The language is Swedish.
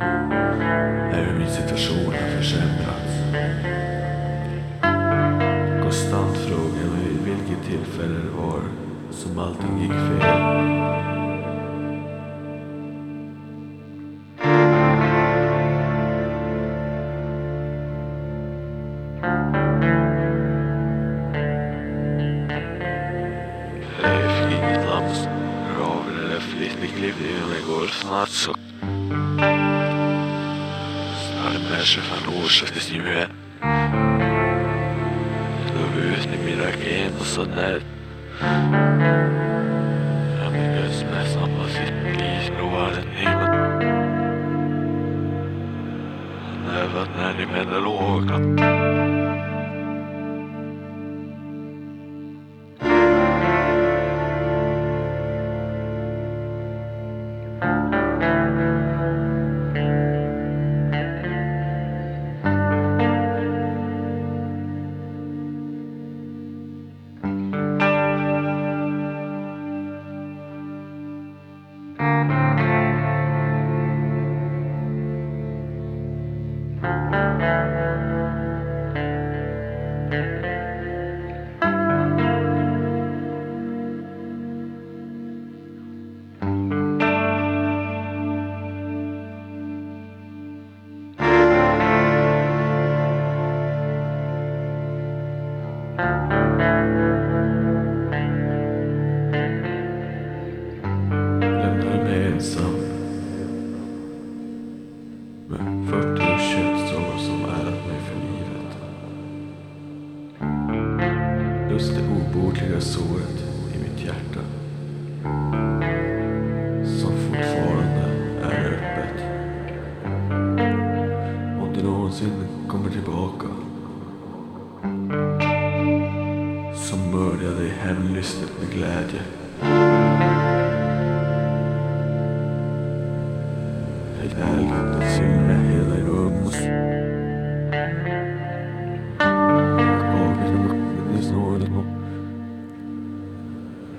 är hur min situation har försämrats. Konstant frågar jag mig vid vilket tillfälle det var som allting gick fel. Jag fick inget namnsraven eller flyttning gled in igår snart så snart människor från årsskiftet nu är slog ut i mina raket och så när jag minns nästan vad sitt liv lovade ni men när var när ni menar låga some obotliga såret i mitt hjärta som fortfarande är öppet. Om det någonsin kommer tillbaka så mördar jag dig hemlystet med glädje. Helvete syna